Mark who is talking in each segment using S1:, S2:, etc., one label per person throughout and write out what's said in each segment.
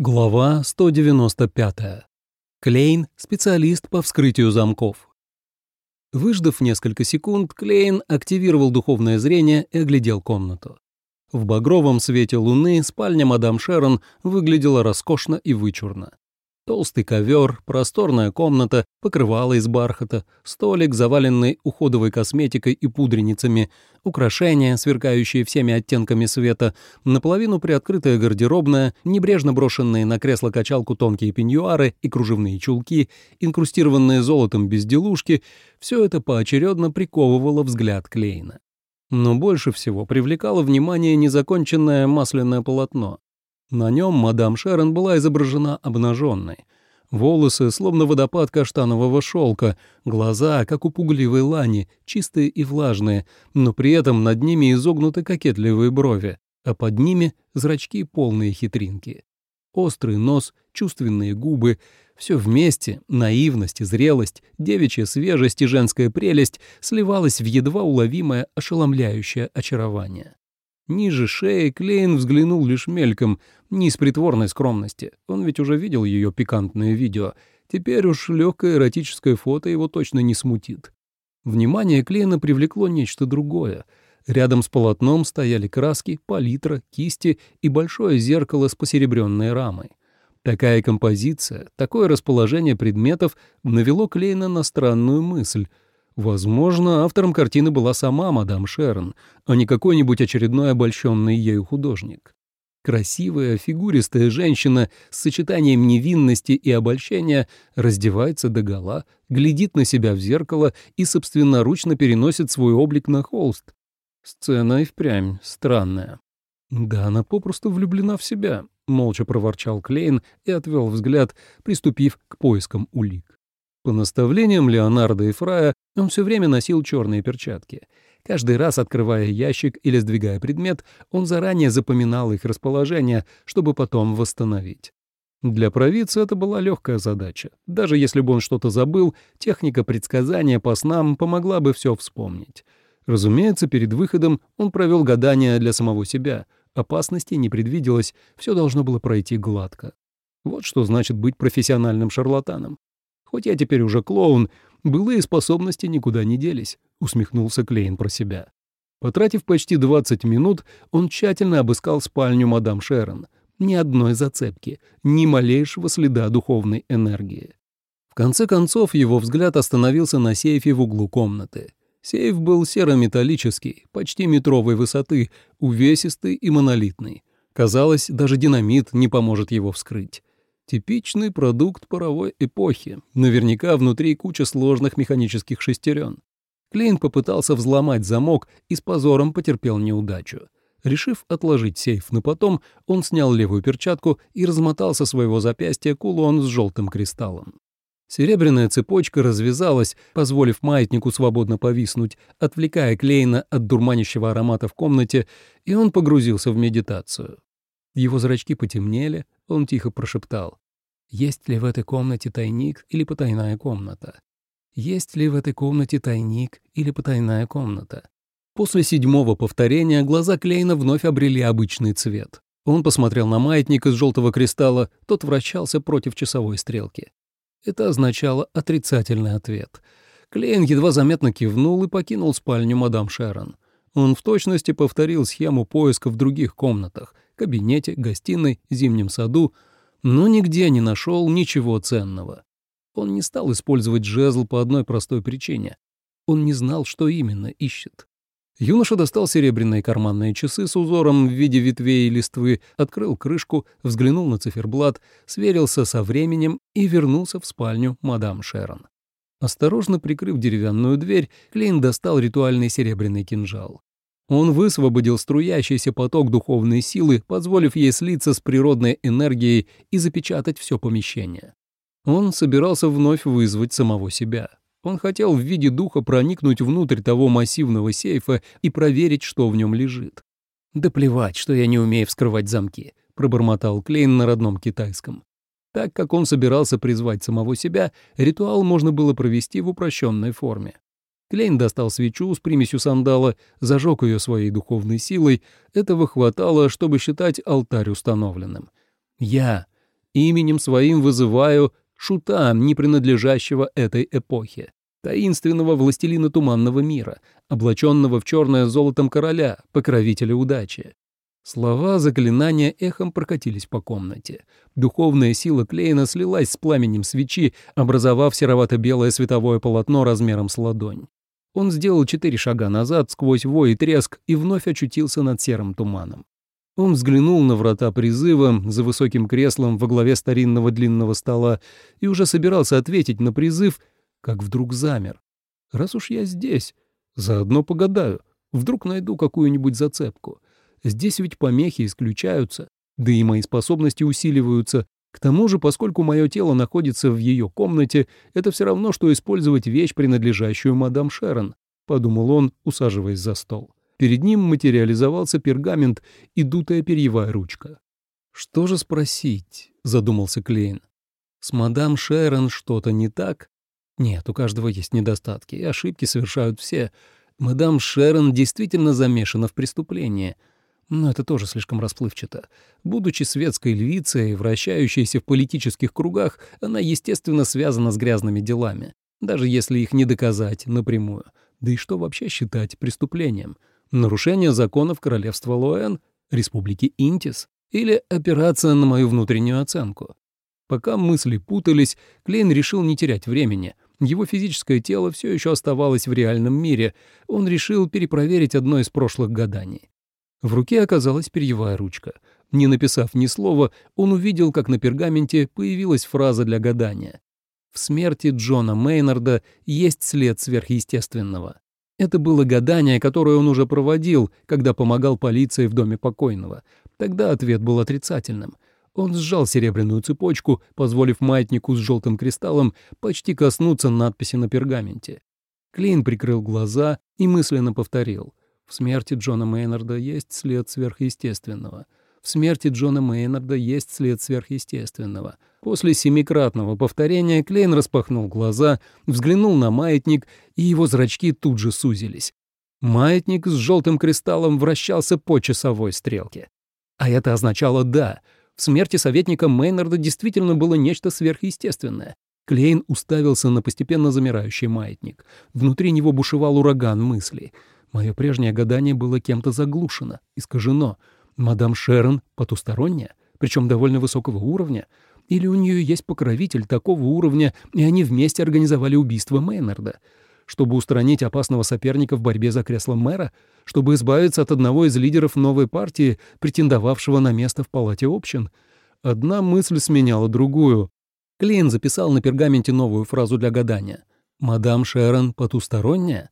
S1: Глава 195. Клейн – специалист по вскрытию замков. Выждав несколько секунд, Клейн активировал духовное зрение и оглядел комнату. В багровом свете луны спальня мадам Шерон выглядела роскошно и вычурно. Толстый ковер, просторная комната, покрывало из бархата, столик, заваленный уходовой косметикой и пудреницами, украшения, сверкающие всеми оттенками света, наполовину приоткрытая гардеробная, небрежно брошенные на кресло-качалку тонкие пеньюары и кружевные чулки, инкрустированные золотом безделушки — все это поочередно приковывало взгляд Клейна. Но больше всего привлекало внимание незаконченное масляное полотно. На нем мадам Шерон была изображена обнаженной. Волосы, словно водопад каштанового шелка, глаза, как у пугливой лани, чистые и влажные, но при этом над ними изогнуты кокетливые брови, а под ними зрачки полные хитринки. Острый нос, чувственные губы — все вместе, наивность и зрелость, девичья свежесть и женская прелесть сливалось в едва уловимое ошеломляющее очарование. Ниже шеи Клейн взглянул лишь мельком, не из притворной скромности. Он ведь уже видел ее пикантное видео. Теперь уж легкое эротическое фото его точно не смутит. Внимание Клейна привлекло нечто другое. Рядом с полотном стояли краски, палитра, кисти и большое зеркало с посеребренной рамой. Такая композиция, такое расположение предметов навело Клейна на странную мысль — Возможно, автором картины была сама мадам Шерон, а не какой-нибудь очередной обольщенный ею художник. Красивая, фигуристая женщина с сочетанием невинности и обольщения раздевается догола, глядит на себя в зеркало и собственноручно переносит свой облик на холст. Сцена и впрямь странная. «Да она попросту влюблена в себя», — молча проворчал Клейн и отвел взгляд, приступив к поискам улик. По наставлениям Леонардо и Фрая он все время носил черные перчатки. Каждый раз, открывая ящик или сдвигая предмет, он заранее запоминал их расположение, чтобы потом восстановить. Для провидца это была легкая задача. Даже если бы он что-то забыл, техника предсказания по снам помогла бы все вспомнить. Разумеется, перед выходом он провел гадание для самого себя. Опасности не предвиделось, все должно было пройти гладко. Вот что значит быть профессиональным шарлатаном. Хоть я теперь уже клоун, былые способности никуда не делись», — усмехнулся Клейн про себя. Потратив почти 20 минут, он тщательно обыскал спальню мадам Шерон. Ни одной зацепки, ни малейшего следа духовной энергии. В конце концов, его взгляд остановился на сейфе в углу комнаты. Сейф был серо-металлический, почти метровой высоты, увесистый и монолитный. Казалось, даже динамит не поможет его вскрыть. Типичный продукт паровой эпохи. Наверняка внутри куча сложных механических шестерен. Клейн попытался взломать замок и с позором потерпел неудачу. Решив отложить сейф на потом, он снял левую перчатку и размотал со своего запястья кулон с желтым кристаллом. Серебряная цепочка развязалась, позволив маятнику свободно повиснуть, отвлекая Клейна от дурманящего аромата в комнате, и он погрузился в медитацию. Его зрачки потемнели, он тихо прошептал. «Есть ли в этой комнате тайник или потайная комната? Есть ли в этой комнате тайник или потайная комната?» После седьмого повторения глаза Клейна вновь обрели обычный цвет. Он посмотрел на маятник из желтого кристалла, тот вращался против часовой стрелки. Это означало отрицательный ответ. Клейн едва заметно кивнул и покинул спальню мадам Шерон. Он в точности повторил схему поиска в других комнатах — кабинете, гостиной, зимнем саду, но нигде не нашел ничего ценного. Он не стал использовать жезл по одной простой причине. Он не знал, что именно ищет. Юноша достал серебряные карманные часы с узором в виде ветвей и листвы, открыл крышку, взглянул на циферблат, сверился со временем и вернулся в спальню мадам Шерон. Осторожно прикрыв деревянную дверь, Клейн достал ритуальный серебряный кинжал. Он высвободил струящийся поток духовной силы, позволив ей слиться с природной энергией и запечатать все помещение. Он собирался вновь вызвать самого себя. Он хотел в виде духа проникнуть внутрь того массивного сейфа и проверить, что в нем лежит. «Да плевать, что я не умею вскрывать замки», — пробормотал Клейн на родном китайском. Так как он собирался призвать самого себя, ритуал можно было провести в упрощенной форме. Клейн достал свечу с примесью сандала, зажег ее своей духовной силой. Этого хватало, чтобы считать алтарь установленным. «Я, Именем своим вызываю шута, не принадлежащего этой эпохе, таинственного властелина туманного мира, облаченного в черное золотом короля, покровителя удачи. Слова заклинания эхом прокатились по комнате. Духовная сила Клейна слилась с пламенем свечи, образовав серовато-белое световое полотно размером с ладонь. Он сделал четыре шага назад сквозь вой и треск и вновь очутился над серым туманом. Он взглянул на врата призыва за высоким креслом во главе старинного длинного стола и уже собирался ответить на призыв, как вдруг замер. «Раз уж я здесь, заодно погадаю, вдруг найду какую-нибудь зацепку. Здесь ведь помехи исключаются, да и мои способности усиливаются. К тому же, поскольку мое тело находится в ее комнате, это все равно, что использовать вещь, принадлежащую мадам Шерон», — подумал он, усаживаясь за стол. Перед ним материализовался пергамент и дутая перьевая ручка. «Что же спросить?» — задумался Клейн. «С мадам Шерон что-то не так?» «Нет, у каждого есть недостатки, и ошибки совершают все. Мадам Шерон действительно замешана в преступлении». Но это тоже слишком расплывчато. Будучи светской львицей, вращающейся в политических кругах, она, естественно, связана с грязными делами, даже если их не доказать напрямую. Да и что вообще считать преступлением? нарушение законов королевства Лоэн, республики Интис или операция на мою внутреннюю оценку. Пока мысли путались, Клейн решил не терять времени. Его физическое тело все еще оставалось в реальном мире. Он решил перепроверить одно из прошлых гаданий. В руке оказалась перьевая ручка. Не написав ни слова, он увидел, как на пергаменте появилась фраза для гадания. «В смерти Джона Мейнарда есть след сверхъестественного». Это было гадание, которое он уже проводил, когда помогал полиции в доме покойного. Тогда ответ был отрицательным. Он сжал серебряную цепочку, позволив маятнику с желтым кристаллом почти коснуться надписи на пергаменте. Клейн прикрыл глаза и мысленно повторил. В смерти Джона Мейнарда есть след сверхъестественного. В смерти Джона Мейнарда есть след сверхъестественного. После семикратного повторения Клейн распахнул глаза, взглянул на маятник, и его зрачки тут же сузились. Маятник с желтым кристаллом вращался по часовой стрелке. А это означало «да». В смерти советника Мейнарда действительно было нечто сверхъестественное. Клейн уставился на постепенно замирающий маятник. Внутри него бушевал ураган мыслей. Мое прежнее гадание было кем-то заглушено, искажено. Мадам Шерон потусторонняя, причем довольно высокого уровня — или у нее есть покровитель такого уровня, и они вместе организовали убийство Мейнарда? Чтобы устранить опасного соперника в борьбе за кресло мэра? Чтобы избавиться от одного из лидеров новой партии, претендовавшего на место в палате общин? Одна мысль сменяла другую. Клейн записал на пергаменте новую фразу для гадания. «Мадам Шерон потусторонняя?»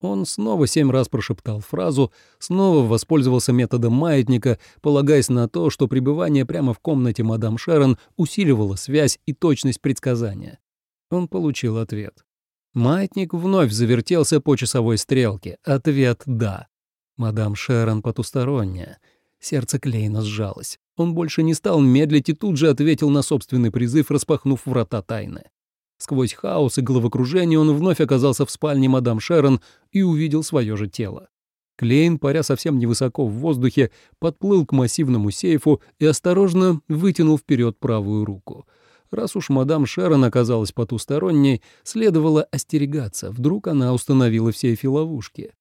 S1: Он снова семь раз прошептал фразу, снова воспользовался методом маятника, полагаясь на то, что пребывание прямо в комнате мадам Шерон усиливало связь и точность предсказания. Он получил ответ. Маятник вновь завертелся по часовой стрелке. Ответ «да». Мадам Шерон потусторонняя. Сердце Клейна сжалось. Он больше не стал медлить и тут же ответил на собственный призыв, распахнув врата тайны. Сквозь хаос и головокружение он вновь оказался в спальне мадам Шерон и увидел свое же тело. Клейн, паря совсем невысоко в воздухе, подплыл к массивному сейфу и осторожно вытянул вперед правую руку. Раз уж мадам Шерон оказалась потусторонней, следовало остерегаться, вдруг она установила в сейфе ловушки.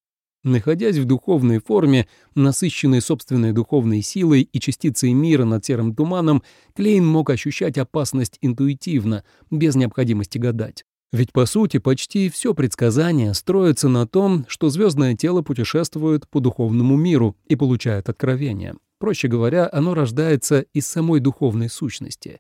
S1: Находясь в духовной форме, насыщенной собственной духовной силой и частицей мира над серым туманом, Клейн мог ощущать опасность интуитивно, без необходимости гадать. Ведь, по сути, почти все предсказание строится на том, что звездное тело путешествует по духовному миру и получает откровения. Проще говоря, оно рождается из самой духовной сущности.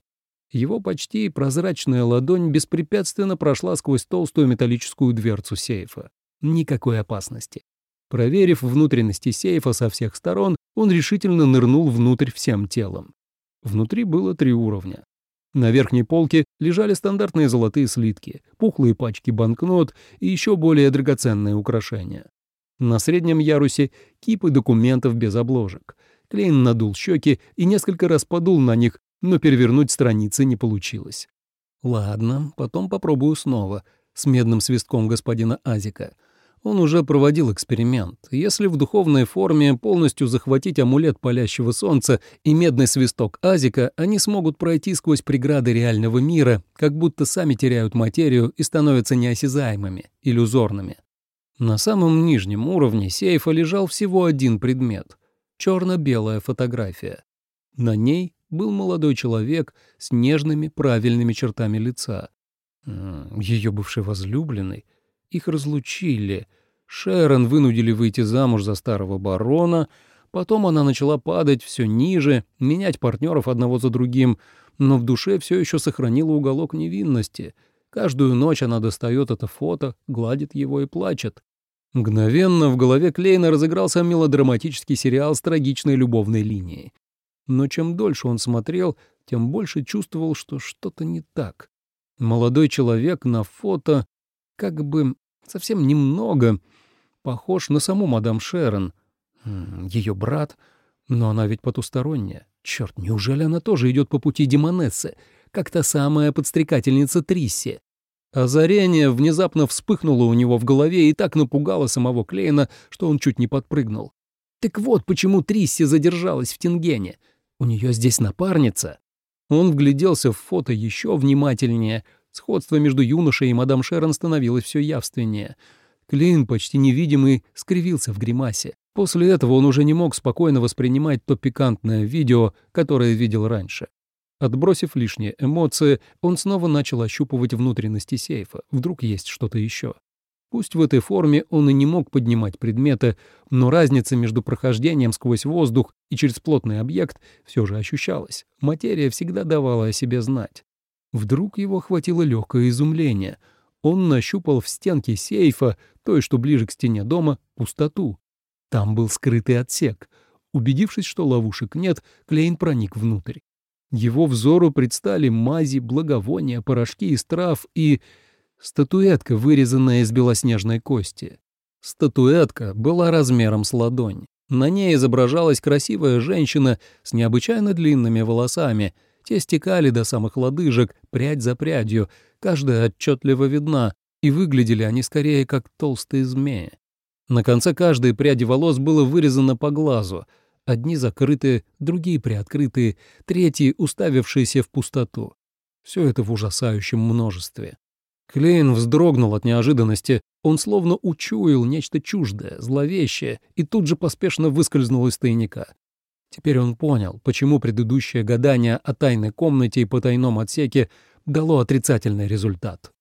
S1: Его почти прозрачная ладонь беспрепятственно прошла сквозь толстую металлическую дверцу сейфа. Никакой опасности. Проверив внутренности сейфа со всех сторон, он решительно нырнул внутрь всем телом. Внутри было три уровня. На верхней полке лежали стандартные золотые слитки, пухлые пачки банкнот и еще более драгоценные украшения. На среднем ярусе кипы документов без обложек. Клейн надул щеки и несколько раз подул на них, но перевернуть страницы не получилось. Ладно, потом попробую снова, с медным свистком господина Азика — Он уже проводил эксперимент. Если в духовной форме полностью захватить амулет палящего солнца и медный свисток Азика, они смогут пройти сквозь преграды реального мира, как будто сами теряют материю и становятся неосязаемыми, иллюзорными. На самом нижнем уровне сейфа лежал всего один предмет — черно-белая фотография. На ней был молодой человек с нежными правильными чертами лица. Ее бывший возлюбленный. Их разлучили. Шерон вынудили выйти замуж за старого барона. Потом она начала падать все ниже, менять партнеров одного за другим, но в душе все еще сохранила уголок невинности. Каждую ночь она достает это фото, гладит его и плачет. Мгновенно в голове Клейна разыгрался мелодраматический сериал с трагичной любовной линией. Но чем дольше он смотрел, тем больше чувствовал, что что-то не так. Молодой человек на фото как бы совсем немного похож на саму мадам Шерон. Ее брат, но она ведь потусторонняя. Черт, неужели она тоже идет по пути Демонессы, как та самая подстрекательница Трисси? Озарение внезапно вспыхнуло у него в голове и так напугало самого Клейна, что он чуть не подпрыгнул. Так вот почему Трисси задержалась в Тингене. У нее здесь напарница. Он вгляделся в фото еще внимательнее. Сходство между юношей и мадам Шерон становилось все явственнее. Клейн, почти невидимый, скривился в гримасе. После этого он уже не мог спокойно воспринимать то пикантное видео, которое видел раньше. Отбросив лишние эмоции, он снова начал ощупывать внутренности сейфа. Вдруг есть что-то еще. Пусть в этой форме он и не мог поднимать предметы, но разница между прохождением сквозь воздух и через плотный объект все же ощущалась. Материя всегда давала о себе знать. Вдруг его охватило легкое изумление. Он нащупал в стенке сейфа, той, что ближе к стене дома, пустоту. Там был скрытый отсек. Убедившись, что ловушек нет, Клейн проник внутрь. Его взору предстали мази, благовония, порошки из трав и Статуэтка, вырезанная из белоснежной кости. Статуэтка была размером с ладонь. На ней изображалась красивая женщина с необычайно длинными волосами. Те стекали до самых лодыжек, прядь за прядью, каждая отчетливо видна, и выглядели они скорее как толстые змеи. На конце каждой пряди волос было вырезано по глазу. Одни закрытые, другие приоткрытые, третьи уставившиеся в пустоту. Все это в ужасающем множестве. Клейн вздрогнул от неожиданности. Он словно учуял нечто чуждое, зловещее, и тут же поспешно выскользнул из тайника. Теперь он понял, почему предыдущее гадание о тайной комнате и потайном отсеке дало отрицательный результат.